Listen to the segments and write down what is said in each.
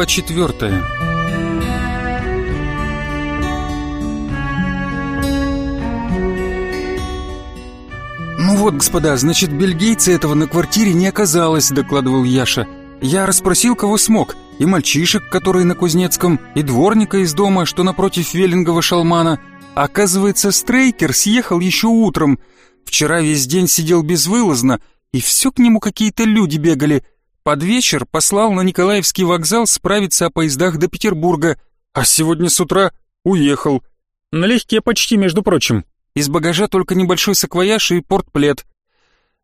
Глава четвертая «Ну вот, господа, значит, бельгийца этого на квартире не оказалось», — докладывал Яша. «Я расспросил, кого смог, и мальчишек, которые на Кузнецком, и дворника из дома, что напротив Веллингова шалмана. Оказывается, Стрейкер съехал еще утром. Вчера весь день сидел безвылазно, и все к нему какие-то люди бегали, под вечер послал на Николаевский вокзал справиться о поездах до Петербурга, а сегодня с утра уехал. Налегке почти, между прочим. Из багажа только небольшой саквояж и портплед.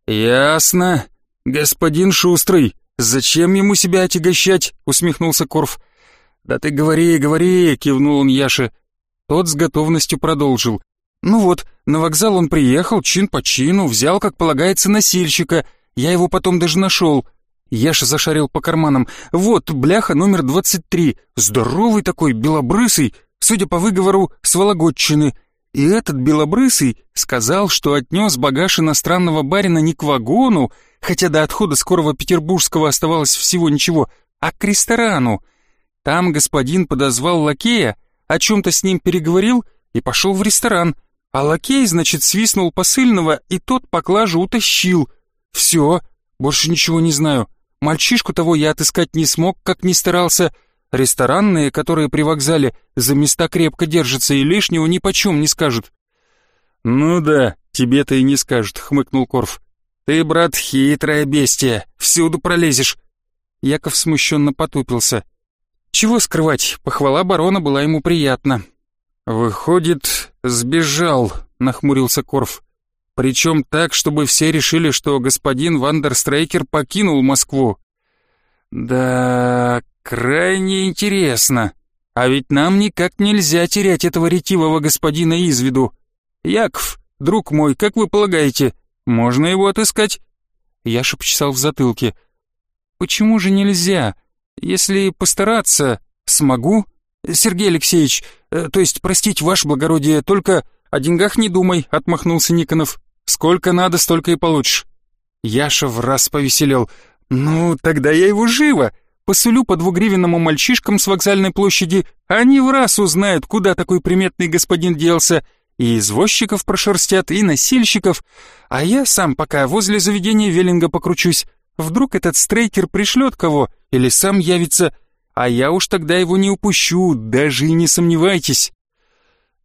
«Ясно. Господин Шустрый, зачем ему себя отягощать?» — усмехнулся Корф. «Да ты говори, говори!» — кивнул он Яше. Тот с готовностью продолжил. «Ну вот, на вокзал он приехал, чин по чину, взял, как полагается, носильщика. Я его потом даже нашел. Яша зашарил по карманам. «Вот, бляха номер 23. Здоровый такой, белобрысый, судя по выговору, с Вологодчины. И этот белобрысый сказал, что отнес багаж иностранного барина не к вагону, хотя до отхода скорого петербургского оставалось всего ничего, а к ресторану. Там господин подозвал лакея, о чем-то с ним переговорил и пошел в ресторан. А лакей, значит, свистнул посыльного, и тот поклажу утащил. Все, больше ничего не знаю. Мальчишку того я отыскать не смог, как ни старался. Ресторанные, которые при вокзале, за места крепко держатся и лишнего ни почем не скажут». «Ну да, тебе-то и не скажут», — хмыкнул Корф. «Ты, брат, хитрая бестия, всюду пролезешь». Яков смущенно потупился. Чего скрывать, похвала барона была ему приятна. «Выходит, сбежал», — нахмурился Корф. Причем так, чтобы все решили, что господин Вандерстрейкер покинул Москву. Да, крайне интересно. А ведь нам никак нельзя терять этого ретивого господина из виду. Яков, друг мой, как вы полагаете, можно его отыскать? Я шепчесал в затылке. Почему же нельзя? Если постараться, смогу. Сергей Алексеевич, э, то есть, простить ваше благородие, только о деньгах не думай, отмахнулся Никонов. Сколько надо, столько и получишь». Яша в раз повеселел. «Ну, тогда я его живо!» посылю по двугривенному мальчишкам с вокзальной площади, они в раз узнают, куда такой приметный господин делся, и извозчиков прошерстят, и носильщиков, а я сам пока возле заведения Веллинга покручусь, вдруг этот стрейкер пришлет кого или сам явится, а я уж тогда его не упущу, даже и не сомневайтесь.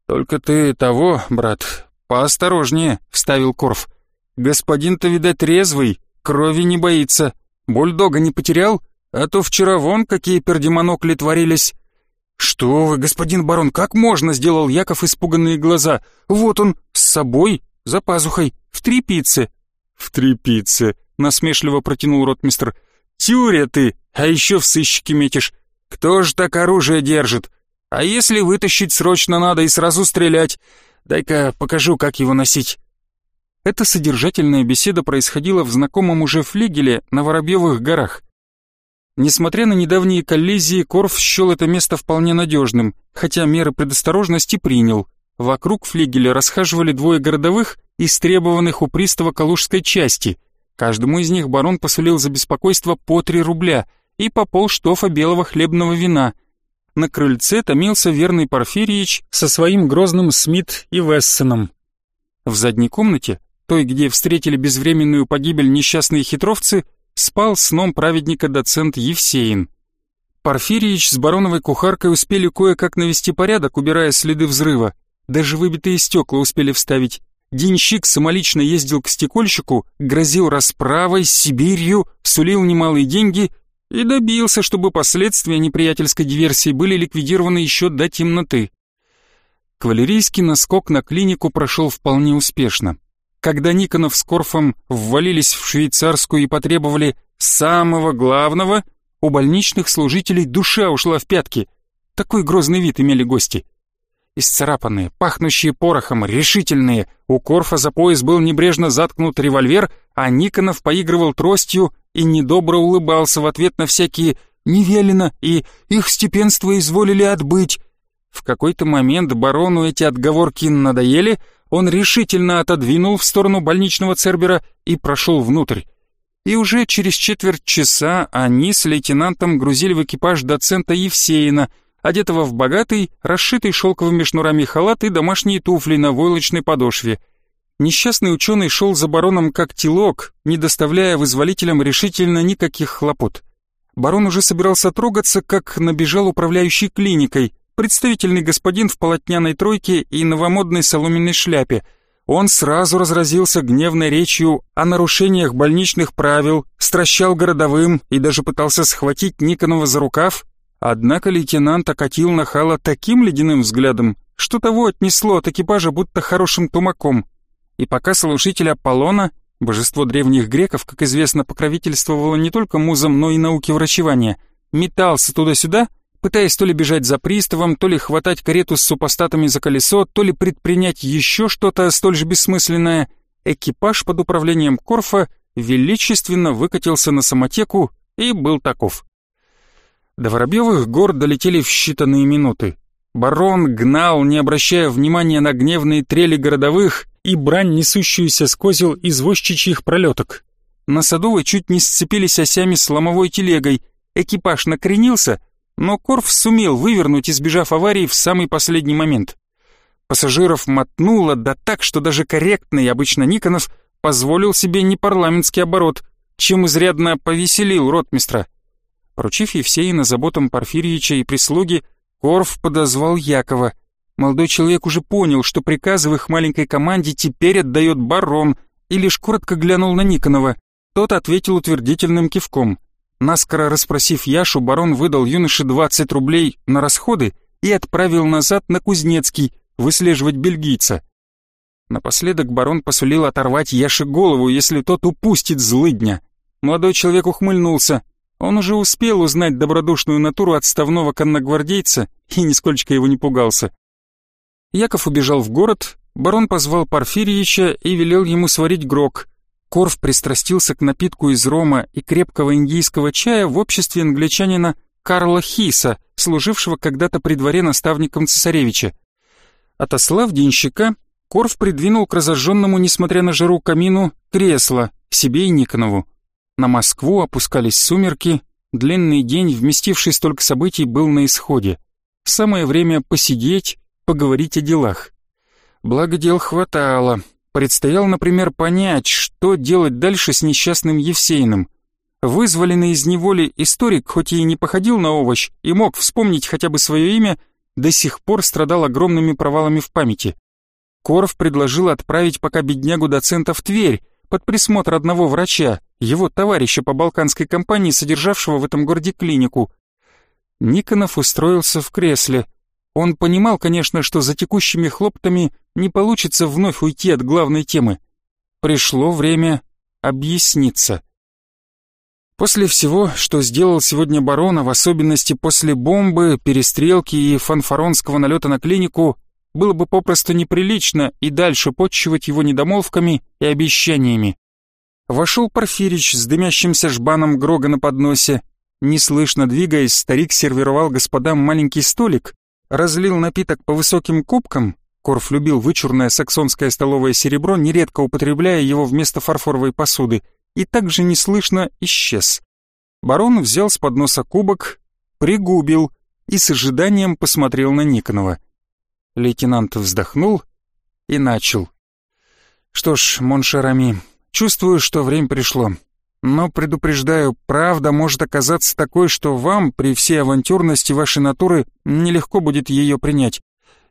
Только ты того, брат, «Поосторожнее», — вставил Корф. «Господин-то, видать, резвый, крови не боится. Бульдога не потерял? А то вчера вон какие пердемонокли творились». «Что вы, господин барон, как можно?» — сделал Яков испуганные глаза. «Вот он, с собой, за пазухой, в трепице». «В трепице», — насмешливо протянул ротмистр. «Тюря ты, а еще в сыщики метишь. Кто же так оружие держит? А если вытащить срочно надо и сразу стрелять? Дай-ка покажу, как его носить». Эта содержательная беседа происходила в знакомом уже флигеле на Воробьевых горах. Несмотря на недавние коллизии, Корф счел это место вполне надежным, хотя меры предосторожности принял. Вокруг флигеля расхаживали двое городовых, истребованных у пристава Калужской части. Каждому из них барон посулил за беспокойство по три рубля и по полштофа белого хлебного вина, на крыльце томился верный Порфирьевич со своим грозным Смит и Вессоном. В задней комнате, той, где встретили безвременную погибель несчастные хитровцы, спал сном праведника доцент Евсеин. Порфирьевич с бароновой кухаркой успели кое-как навести порядок, убирая следы взрыва. Даже выбитые стекла успели вставить. Денщик самолично ездил к стекольщику, грозил расправой, Сибирью, сулил немалые деньги и добился, чтобы последствия неприятельской диверсии были ликвидированы еще до темноты. Кавалерийский наскок на клинику прошел вполне успешно. Когда Никонов с Корфом ввалились в швейцарскую и потребовали самого главного, у больничных служителей душа ушла в пятки. Такой грозный вид имели гости. Исцарапанные, пахнущие порохом, решительные, у Корфа за пояс был небрежно заткнут револьвер, а Никонов поигрывал тростью и недобро улыбался в ответ на всякие «невелено» и «их степенство изволили отбыть». В какой-то момент барону эти отговорки надоели, он решительно отодвинул в сторону больничного Цербера и прошел внутрь. И уже через четверть часа они с лейтенантом грузили в экипаж доцента Евсеина, одетого в богатый, расшитый шелковыми шнурами халат и домашние туфли на войлочной подошве – Несчастный ученый шел за бароном как телок, не доставляя вызволителям решительно никаких хлопот. Барон уже собирался трогаться, как набежал управляющий клиникой, представительный господин в полотняной тройке и новомодной соломенной шляпе. Он сразу разразился гневной речью о нарушениях больничных правил, стращал городовым и даже пытался схватить Никонова за рукав, однако лейтенант окатил нахала таким ледяным взглядом, что того отнесло от экипажа будто хорошим тумаком и пока слушатель Аполлона, божество древних греков, как известно, покровительствовало не только музам, но и науке врачевания, метался туда-сюда, пытаясь то ли бежать за приставом, то ли хватать карету с супостатами за колесо, то ли предпринять еще что-то столь же бессмысленное, экипаж под управлением Корфа величественно выкатился на самотеку и был таков. До Воробьевых гор долетели в считанные минуты. Барон гнал, не обращая внимания на гневные трели городовых, и брань, несущуюся с козел извозчичьих пролеток. На Садовой чуть не сцепились осями с ломовой телегой, экипаж накренился, но Корф сумел вывернуть, избежав аварии в самый последний момент. Пассажиров мотнуло, да так, что даже корректный, обычно Никонов, позволил себе непарламентский оборот, чем изрядно повеселил ротмистра. Поручив Евсеина заботам Порфирьича и прислуги, Корф подозвал Якова — Молодой человек уже понял, что приказы в их маленькой команде теперь отдает барон, и лишь коротко глянул на Никонова. Тот ответил утвердительным кивком. Наскоро расспросив Яшу, барон выдал юноше 20 рублей на расходы и отправил назад на Кузнецкий выслеживать бельгийца. Напоследок барон посулил оторвать Яше голову, если тот упустит злыдня. Молодой человек ухмыльнулся. Он уже успел узнать добродушную натуру отставного конногвардейца и нисколько его не пугался. Яков убежал в город, барон позвал Порфирьевича и велел ему сварить грок. Корф пристрастился к напитку из рома и крепкого индийского чая в обществе англичанина Карла Хиса, служившего когда-то при дворе наставником цесаревича. Отослав денщика, Корф придвинул к разожженному, несмотря на жару, камину кресло себе и Никонову. На Москву опускались сумерки, длинный день, вместивший столько событий, был на исходе. Самое время посидеть, поговорить о делах. Благо дел хватало. Предстояло, например, понять, что делать дальше с несчастным Евсеиным. Вызволенный из неволи историк, хоть и не походил на овощ и мог вспомнить хотя бы свое имя, до сих пор страдал огромными провалами в памяти. Корф предложил отправить пока беднягу-доцента в Тверь под присмотр одного врача, его товарища по балканской компании, содержавшего в этом городе клинику. Никонов устроился в кресле – он понимал, конечно, что за текущими хлоптами не получится вновь уйти от главной темы. Пришло время объясниться. После всего, что сделал сегодня барон, а в особенности после бомбы, перестрелки и фанфаронского налета на клинику, было бы попросту неприлично и дальше подчивать его недомолвками и обещаниями. Вошел Порфирич с дымящимся жбаном Грога на подносе. Неслышно двигаясь, старик сервировал господам маленький столик, разлил напиток по высоким кубкам, Корф любил вычурное саксонское столовое серебро, нередко употребляя его вместо фарфоровой посуды, и также неслышно исчез. Барон взял с подноса кубок, пригубил и с ожиданием посмотрел на Никонова. Лейтенант вздохнул и начал. «Что ж, моншерами, чувствую, что время пришло. Но, предупреждаю, правда может оказаться такой, что вам, при всей авантюрности вашей натуры, нелегко будет ее принять.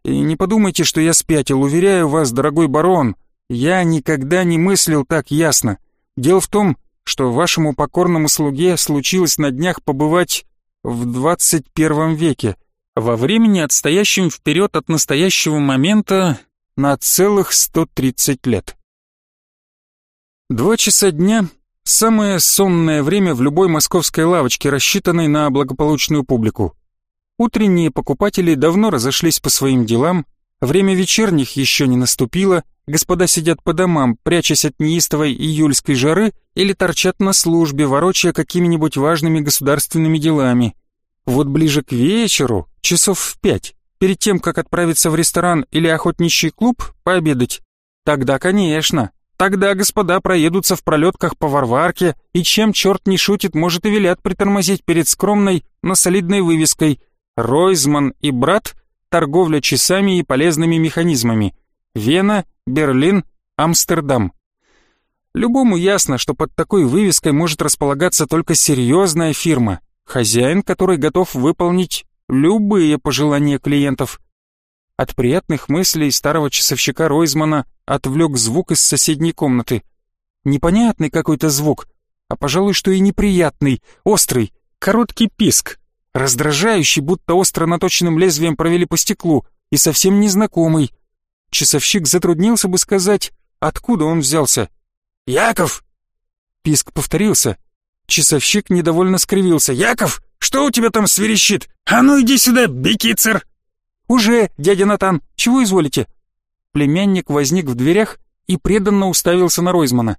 И не подумайте, что я спятил, уверяю вас, дорогой барон, я никогда не мыслил так ясно. Дело в том, что вашему покорному слуге случилось на днях побывать в 21 веке, во времени, отстоящем вперед от настоящего момента на целых 130 лет. Два часа дня Самое сонное время в любой московской лавочке, рассчитанной на благополучную публику. Утренние покупатели давно разошлись по своим делам, время вечерних еще не наступило, господа сидят по домам, прячась от неистовой июльской жары или торчат на службе, ворочая какими-нибудь важными государственными делами. Вот ближе к вечеру, часов в пять, перед тем, как отправиться в ресторан или охотничий клуб, пообедать, тогда, конечно, Тогда господа проедутся в пролетках по Варварке, и чем черт не шутит, может и велят притормозить перед скромной, но солидной вывеской «Ройзман и брат. Торговля часами и полезными механизмами. Вена, Берлин, Амстердам». Любому ясно, что под такой вывеской может располагаться только серьезная фирма, хозяин которой готов выполнить любые пожелания клиентов – от приятных мыслей старого часовщика Ройзмана отвлек звук из соседней комнаты. Непонятный какой-то звук, а, пожалуй, что и неприятный, острый, короткий писк, раздражающий, будто остро наточенным лезвием провели по стеклу, и совсем незнакомый. Часовщик затруднился бы сказать, откуда он взялся. «Яков!» Писк повторился. Часовщик недовольно скривился. «Яков, что у тебя там сверещит? А ну иди сюда, бекицер!» «Уже, дядя Натан, чего изволите?» Племянник возник в дверях и преданно уставился на Ройзмана.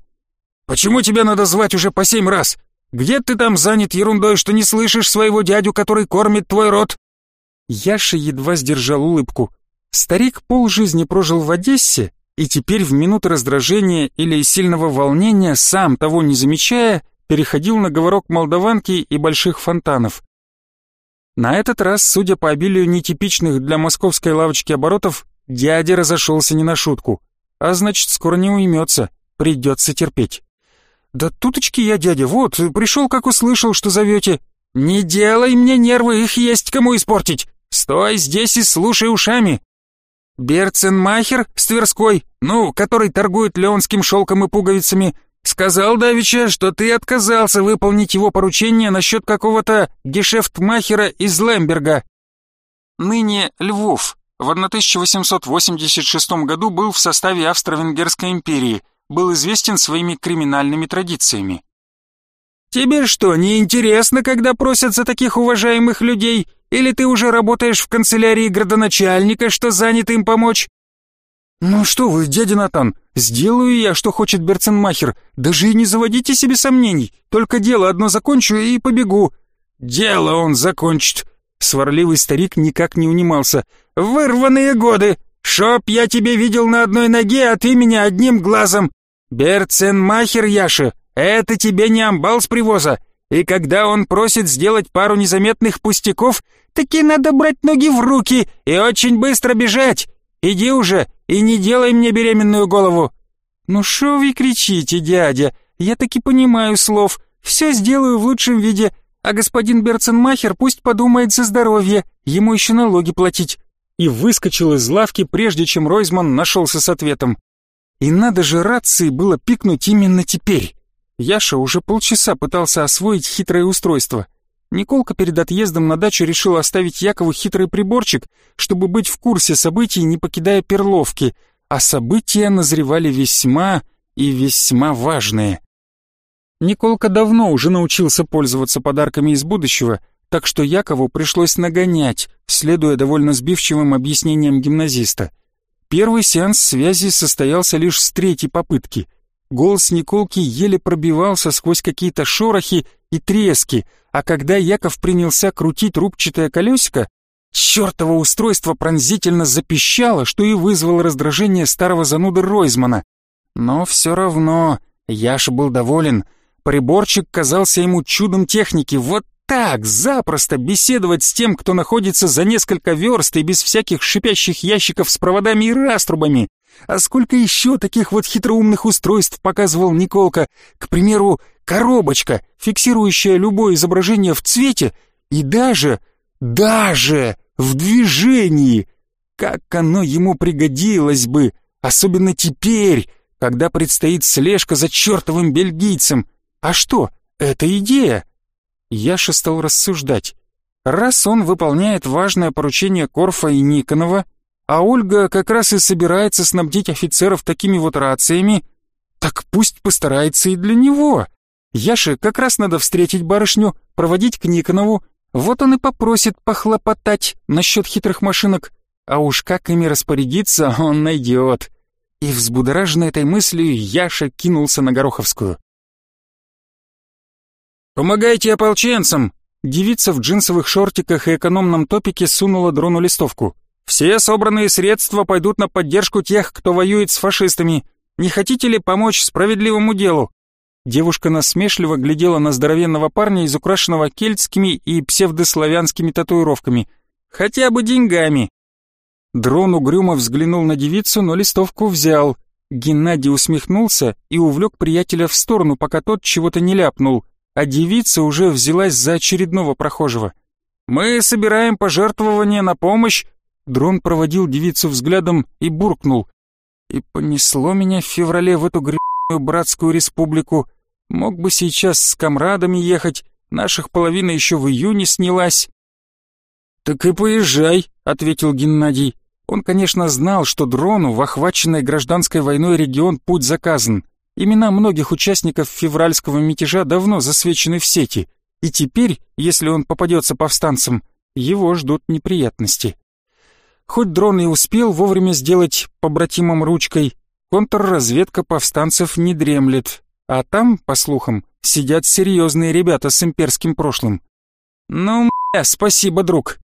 «Почему тебя надо звать уже по семь раз? Где ты там занят ерундой, что не слышишь своего дядю, который кормит твой род?» Яша едва сдержал улыбку. Старик полжизни прожил в Одессе и теперь в минуты раздражения или сильного волнения, сам того не замечая, переходил на говорок молдаванки и больших фонтанов. На этот раз, судя по обилию нетипичных для московской лавочки оборотов, дядя разошелся не на шутку. А значит, скоро не уймется, придется терпеть. «Да туточки я, дядя, вот, пришел, как услышал, что зовете». «Не делай мне нервы, их есть кому испортить! Стой здесь и слушай ушами!» Берценмахер с Тверской, ну, который торгует леонским шелком и пуговицами, Сказал Давича, что ты отказался выполнить его поручение насчет какого-то гешефтмахера из Лемберга. Ныне Львов в 1886 году был в составе Австро-Венгерской империи, был известен своими криминальными традициями. Тебе что, не интересно, когда просят за таких уважаемых людей, или ты уже работаешь в канцелярии градоначальника, что занят им помочь? «Ну что вы, дядя Натан, сделаю я, что хочет Берценмахер. Даже и не заводите себе сомнений. Только дело одно закончу и побегу». «Дело он закончит». Сварливый старик никак не унимался. «Вырванные годы! Шоп я тебе видел на одной ноге, а ты меня одним глазом. Берценмахер, Яша, это тебе не амбал с привоза. И когда он просит сделать пару незаметных пустяков, таки надо брать ноги в руки и очень быстро бежать. Иди уже и не делай мне беременную голову!» «Ну что вы кричите, дядя? Я таки понимаю слов. Все сделаю в лучшем виде, а господин Берценмахер пусть подумает за здоровье, ему еще налоги платить». И выскочил из лавки, прежде чем Ройзман нашелся с ответом. И надо же рации было пикнуть именно теперь. Яша уже полчаса пытался освоить хитрое устройство — Николка перед отъездом на дачу решил оставить Якову хитрый приборчик, чтобы быть в курсе событий, не покидая Перловки, а события назревали весьма и весьма важные. Николка давно уже научился пользоваться подарками из будущего, так что Якову пришлось нагонять, следуя довольно сбивчивым объяснениям гимназиста. Первый сеанс связи состоялся лишь с третьей попытки. Голос Николки еле пробивался сквозь какие-то шорохи, и трески, а когда Яков принялся крутить рубчатое колесико, чертово устройство пронзительно запищало, что и вызвало раздражение старого зануда Ройзмана. Но все равно Яша был доволен. Приборчик казался ему чудом техники, вот так запросто беседовать с тем, кто находится за несколько верст и без всяких шипящих ящиков с проводами и раструбами. А сколько еще таких вот хитроумных устройств показывал Николка? К примеру, коробочка, фиксирующая любое изображение в цвете и даже, даже в движении. Как оно ему пригодилось бы, особенно теперь, когда предстоит слежка за чертовым бельгийцем. А что, это идея. Яша стал рассуждать. Раз он выполняет важное поручение Корфа и Никонова, а Ольга как раз и собирается снабдить офицеров такими вот рациями, так пусть постарается и для него. Яше как раз надо встретить барышню, проводить к Никонову, вот он и попросит похлопотать насчет хитрых машинок, а уж как ими распорядиться он найдет. И взбудораженный этой мыслью Яша кинулся на Гороховскую. «Помогайте ополченцам!» Девица в джинсовых шортиках и экономном топике сунула дрону листовку. «Все собранные средства пойдут на поддержку тех, кто воюет с фашистами. Не хотите ли помочь справедливому делу?» Девушка насмешливо глядела на здоровенного парня, из украшенного кельтскими и псевдославянскими татуировками. «Хотя бы деньгами!» Дрон угрюмо взглянул на девицу, но листовку взял. Геннадий усмехнулся и увлек приятеля в сторону, пока тот чего-то не ляпнул а девица уже взялась за очередного прохожего. «Мы собираем пожертвования на помощь!» Дрон проводил девицу взглядом и буркнул. «И понесло меня в феврале в эту гребаную братскую республику. Мог бы сейчас с комрадами ехать, наших половина еще в июне снялась». «Так и поезжай», — ответил Геннадий. Он, конечно, знал, что дрону в охваченной гражданской войной регион путь заказан, Имена многих участников февральского мятежа давно засвечены в сети, и теперь, если он попадется повстанцам, его ждут неприятности. Хоть дрон и успел вовремя сделать побратимом ручкой, контрразведка повстанцев не дремлет, а там, по слухам, сидят серьезные ребята с имперским прошлым. «Ну, мля, спасибо, друг.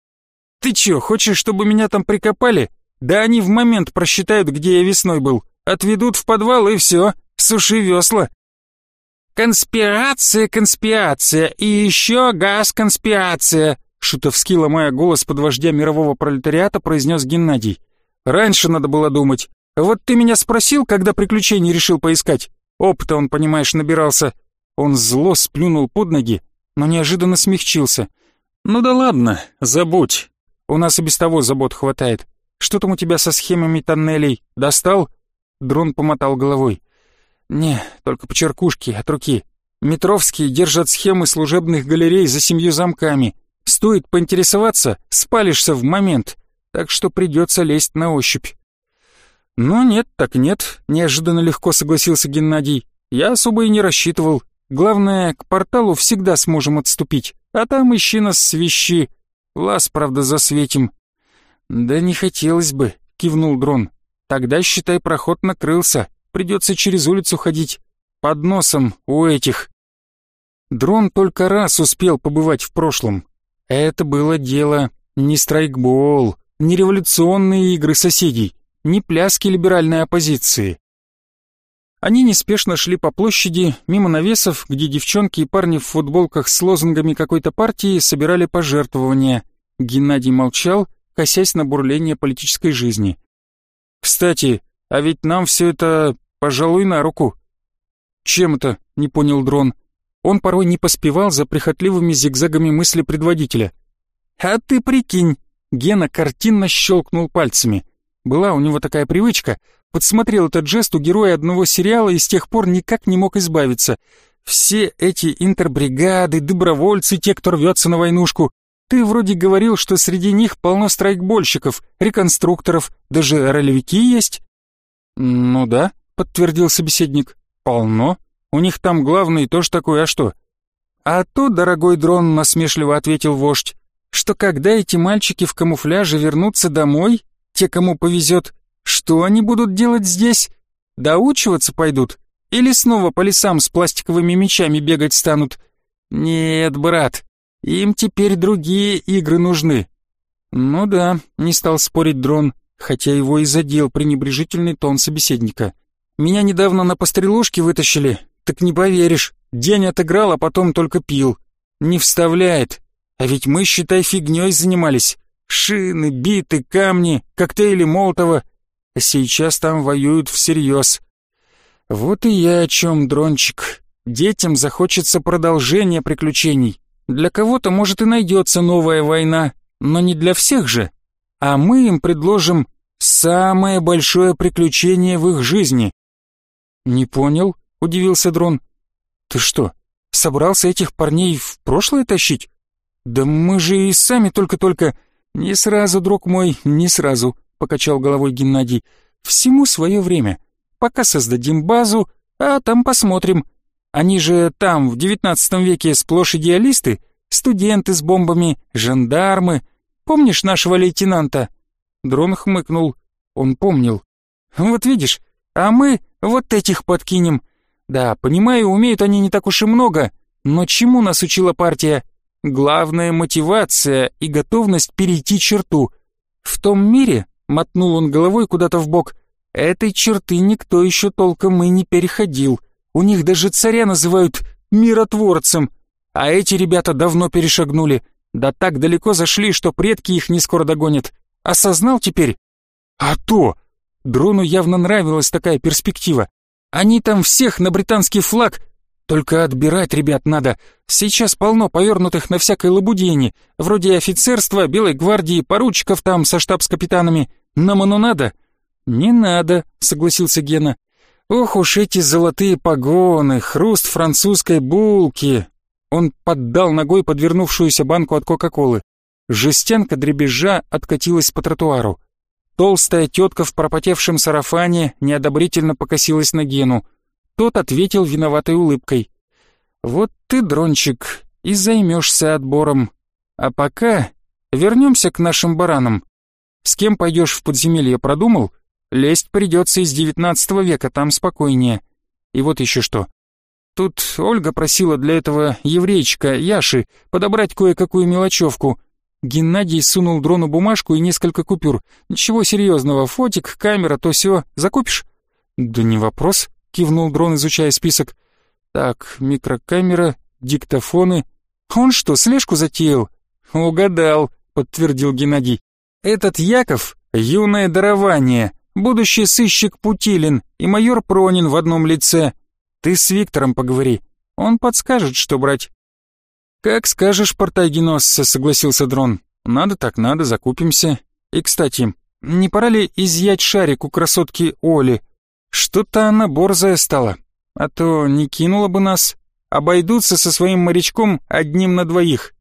Ты чё, хочешь, чтобы меня там прикопали? Да они в момент просчитают, где я весной был, отведут в подвал и все. Суши весла!» «Конспирация, конспирация и еще газ-конспирация!» Шутовски, ломая голос под вождя мирового пролетариата, произнес Геннадий. «Раньше надо было думать. Вот ты меня спросил, когда приключений решил поискать? Опыта он, понимаешь, набирался». Он зло сплюнул под ноги, но неожиданно смягчился. «Ну да ладно, забудь. У нас и без того забот хватает. Что там у тебя со схемами тоннелей? Достал?» Дрон помотал головой. «Не, только по черкушке, от руки. Метровские держат схемы служебных галерей за семью замками. Стоит поинтересоваться, спалишься в момент, так что придется лезть на ощупь». «Ну нет, так нет», — неожиданно легко согласился Геннадий. «Я особо и не рассчитывал. Главное, к порталу всегда сможем отступить, а там ищи нас свищи. Лаз, правда, засветим». «Да не хотелось бы», — кивнул дрон. «Тогда, считай, проход накрылся. Придется через улицу ходить. Под носом у этих. Дрон только раз успел побывать в прошлом. Это было дело не страйкбол, не революционные игры соседей, не пляски либеральной оппозиции. Они неспешно шли по площади, мимо навесов, где девчонки и парни в футболках с лозунгами какой-то партии собирали пожертвования. Геннадий молчал, косясь на бурление политической жизни. «Кстати, а ведь нам все это Пожалуй, на руку». «Чем это?» — не понял дрон. Он порой не поспевал за прихотливыми зигзагами мысли предводителя. «А ты прикинь!» — Гена картинно щелкнул пальцами. Была у него такая привычка. Подсмотрел этот жест у героя одного сериала и с тех пор никак не мог избавиться. Все эти интербригады, добровольцы, те, кто рвется на войнушку. Ты вроде говорил, что среди них полно страйкбольщиков, реконструкторов, даже ролевики есть. Ну да, подтвердил собеседник. «Полно. У них там главный тоже такой, а что?» «А то, дорогой дрон», — насмешливо ответил вождь, «что когда эти мальчики в камуфляже вернутся домой, те, кому повезет, что они будут делать здесь? Доучиваться пойдут? Или снова по лесам с пластиковыми мечами бегать станут? Нет, брат, им теперь другие игры нужны». «Ну да», — не стал спорить дрон, хотя его и задел пренебрежительный тон собеседника. «Да». Меня недавно на пострелушке вытащили, так не поверишь. День отыграл, а потом только пил. Не вставляет. А ведь мы, считай, фигней занимались. Шины, биты, камни, коктейли Молотова. А сейчас там воюют всерьез. Вот и я о чем, Дрончик. Детям захочется продолжение приключений. Для кого-то, может, и найдется новая война, но не для всех же. А мы им предложим самое большое приключение в их жизни. «Не понял», — удивился дрон. «Ты что, собрался этих парней в прошлое тащить? Да мы же и сами только-только...» «Не сразу, друг мой, не сразу», — покачал головой Геннадий. «Всему свое время. Пока создадим базу, а там посмотрим. Они же там, в девятнадцатом веке, сплошь идеалисты, студенты с бомбами, жандармы. Помнишь нашего лейтенанта?» Дрон хмыкнул. Он помнил. «Вот видишь, а мы вот этих подкинем. Да, понимаю, умеют они не так уж и много, но чему нас учила партия? Главное — мотивация и готовность перейти черту. В том мире, — мотнул он головой куда-то в бок, — этой черты никто еще толком и не переходил. У них даже царя называют миротворцем, а эти ребята давно перешагнули. Да так далеко зашли, что предки их не скоро догонят. Осознал теперь? А то! Дрону явно нравилась такая перспектива. Они там всех на британский флаг. Только отбирать ребят надо. Сейчас полно повернутых на всякой лабудени, вроде офицерства, Белой гвардии, поручиков там со штабс-капитанами. Нам оно надо? Не надо, согласился Гена. Ох уж эти золотые погоны, хруст французской булки. Он поддал ногой подвернувшуюся банку от Кока-Колы. Жестянка дребезжа откатилась по тротуару. Толстая тетка в пропотевшем сарафане неодобрительно покосилась на Гену. Тот ответил виноватой улыбкой. «Вот ты, дрончик, и займешься отбором. А пока вернемся к нашим баранам. С кем пойдешь в подземелье, продумал? Лезть придется из девятнадцатого века, там спокойнее. И вот еще что. Тут Ольга просила для этого еврейчика, Яши, подобрать кое-какую мелочевку. Геннадий сунул дрону бумажку и несколько купюр. «Ничего серьезного, фотик, камера, то все. Закупишь?» «Да не вопрос», — кивнул дрон, изучая список. «Так, микрокамера, диктофоны. «А он что, слежку затеял?» «Угадал», — подтвердил Геннадий. «Этот Яков — юное дарование, будущий сыщик Путилин и майор Пронин в одном лице. Ты с Виктором поговори, он подскажет, что брать». «Как скажешь, Портайгеносса», — согласился дрон. «Надо так надо, закупимся. И, кстати, не пора ли изъять шарик у красотки Оли? Что-то она борзая стала, а то не кинула бы нас. Обойдутся со своим морячком одним на двоих».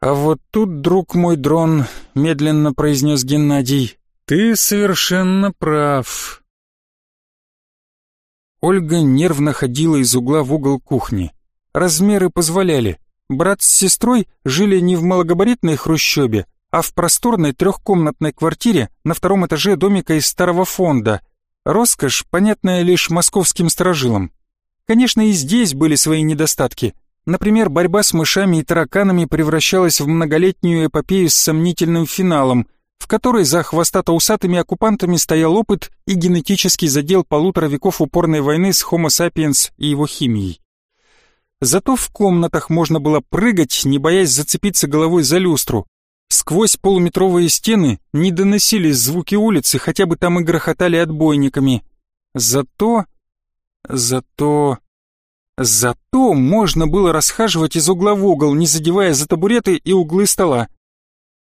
«А вот тут, друг мой дрон», — медленно произнес Геннадий, — «ты совершенно прав». Ольга нервно ходила из угла в угол кухни размеры позволяли. Брат с сестрой жили не в малогабаритной хрущебе, а в просторной трехкомнатной квартире на втором этаже домика из старого фонда. Роскошь, понятная лишь московским сторожилам. Конечно, и здесь были свои недостатки. Например, борьба с мышами и тараканами превращалась в многолетнюю эпопею с сомнительным финалом, в которой за хвостато-усатыми оккупантами стоял опыт и генетический задел полутора веков упорной войны с Homo sapiens и его химией. Зато в комнатах можно было прыгать, не боясь зацепиться головой за люстру. Сквозь полуметровые стены не доносились звуки улицы, хотя бы там и грохотали отбойниками. Зато... зато... зато можно было расхаживать из угла в угол, не задевая за табуреты и углы стола.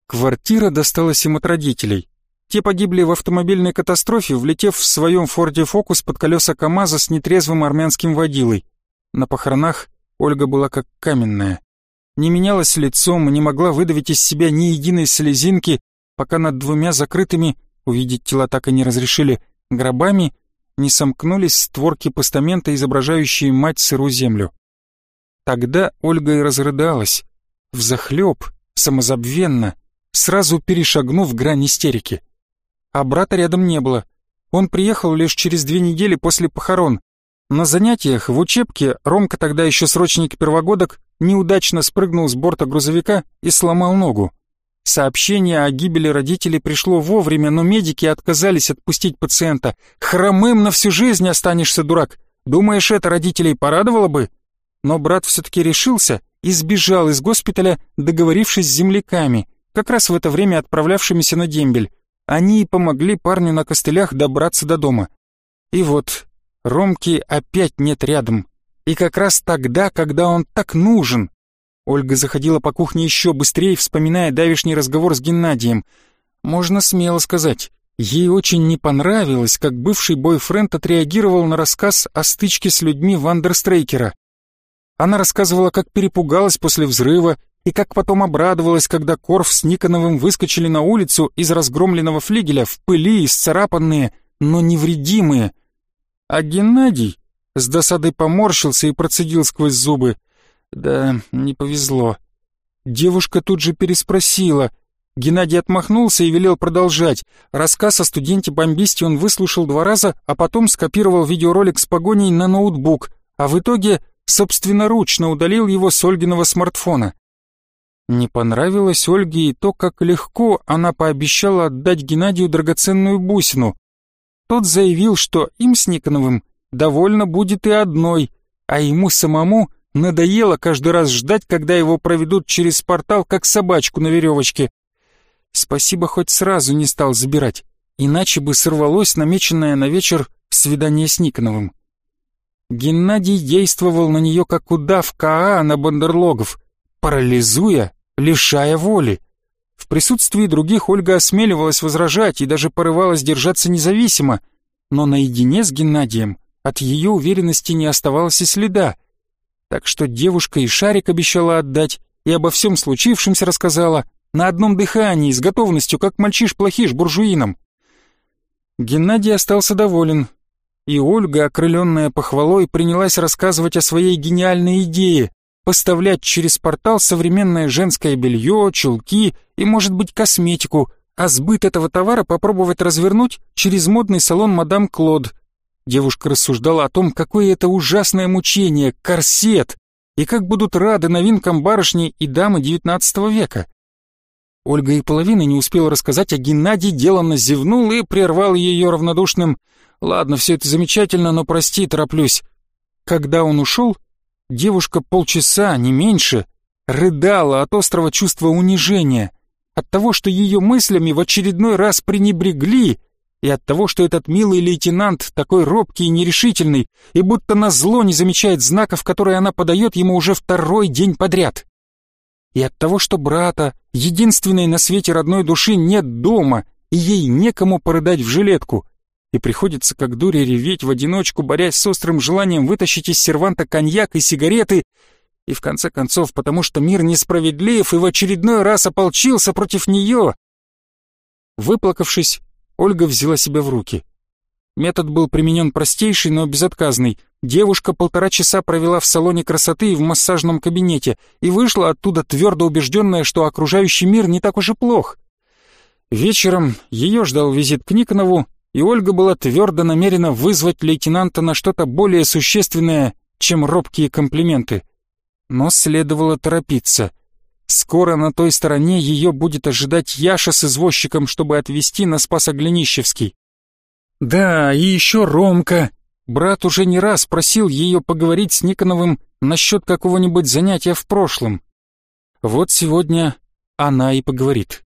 Квартира досталась им от родителей. Те погибли в автомобильной катастрофе, влетев в своем «Форде Фокус» под колеса КамАЗа с нетрезвым армянским водилой. На похоронах Ольга была как каменная. Не менялась лицом и не могла выдавить из себя ни единой слезинки, пока над двумя закрытыми, увидеть тела так и не разрешили, гробами не сомкнулись створки постамента, изображающие мать сырую землю. Тогда Ольга и разрыдалась, взахлеб, самозабвенно, сразу перешагнув грань истерики. А брата рядом не было. Он приехал лишь через две недели после похорон, на занятиях в учебке Ромка тогда еще срочник первогодок неудачно спрыгнул с борта грузовика и сломал ногу. Сообщение о гибели родителей пришло вовремя, но медики отказались отпустить пациента. «Хромым на всю жизнь останешься, дурак! Думаешь, это родителей порадовало бы?» Но брат все-таки решился и сбежал из госпиталя, договорившись с земляками, как раз в это время отправлявшимися на дембель. Они и помогли парню на костылях добраться до дома. И вот, Ромки опять нет рядом. И как раз тогда, когда он так нужен. Ольга заходила по кухне еще быстрее, вспоминая давишний разговор с Геннадием. Можно смело сказать, ей очень не понравилось, как бывший бойфренд отреагировал на рассказ о стычке с людьми Вандерстрейкера. Она рассказывала, как перепугалась после взрыва и как потом обрадовалась, когда Корф с Никоновым выскочили на улицу из разгромленного флигеля в пыли, исцарапанные, но невредимые — а Геннадий с досады поморщился и процедил сквозь зубы. Да, не повезло. Девушка тут же переспросила. Геннадий отмахнулся и велел продолжать. Рассказ о студенте-бомбисте он выслушал два раза, а потом скопировал видеоролик с погоней на ноутбук, а в итоге собственноручно удалил его с Ольгиного смартфона. Не понравилось Ольге и то, как легко она пообещала отдать Геннадию драгоценную бусину. Тот заявил, что им с Никоновым довольно будет и одной, а ему самому надоело каждый раз ждать, когда его проведут через портал, как собачку на веревочке. Спасибо хоть сразу не стал забирать, иначе бы сорвалось намеченное на вечер свидание с Никоновым. Геннадий действовал на нее как удав Каа на бандерлогов, парализуя, лишая воли. В присутствии других Ольга осмеливалась возражать и даже порывалась держаться независимо, но наедине с Геннадием от ее уверенности не оставалось и следа. Так что девушка и шарик обещала отдать, и обо всем случившемся рассказала, на одном дыхании, с готовностью, как мальчиш-плохиш буржуином. Геннадий остался доволен, и Ольга, окрыленная похвалой, принялась рассказывать о своей гениальной идее, поставлять через портал современное женское белье, чулки и, может быть, косметику, а сбыт этого товара попробовать развернуть через модный салон «Мадам Клод». Девушка рассуждала о том, какое это ужасное мучение, корсет, и как будут рады новинкам барышни и дамы XIX века. Ольга и половины не успела рассказать, а Геннадий деланно зевнул и прервал ее равнодушным «Ладно, все это замечательно, но прости, тороплюсь». Когда он ушел, Девушка полчаса, не меньше, рыдала от острого чувства унижения, от того, что ее мыслями в очередной раз пренебрегли, и от того, что этот милый лейтенант такой робкий и нерешительный, и будто на зло не замечает знаков, которые она подает ему уже второй день подряд. И от того, что брата, единственной на свете родной души, нет дома, и ей некому порыдать в жилетку, и приходится как дуре реветь в одиночку, борясь с острым желанием вытащить из серванта коньяк и сигареты, и в конце концов, потому что мир несправедлив и в очередной раз ополчился против нее. Выплакавшись, Ольга взяла себя в руки. Метод был применен простейший, но безотказный. Девушка полтора часа провела в салоне красоты и в массажном кабинете и вышла оттуда твердо убежденная, что окружающий мир не так уж и плох. Вечером ее ждал визит к Никонову, и Ольга была твердо намерена вызвать лейтенанта на что-то более существенное, чем робкие комплименты. Но следовало торопиться. Скоро на той стороне ее будет ожидать Яша с извозчиком, чтобы отвезти на спасоглянищевский. Да, и еще Ромка. Брат уже не раз просил ее поговорить с Никоновым насчет какого-нибудь занятия в прошлом. Вот сегодня она и поговорит.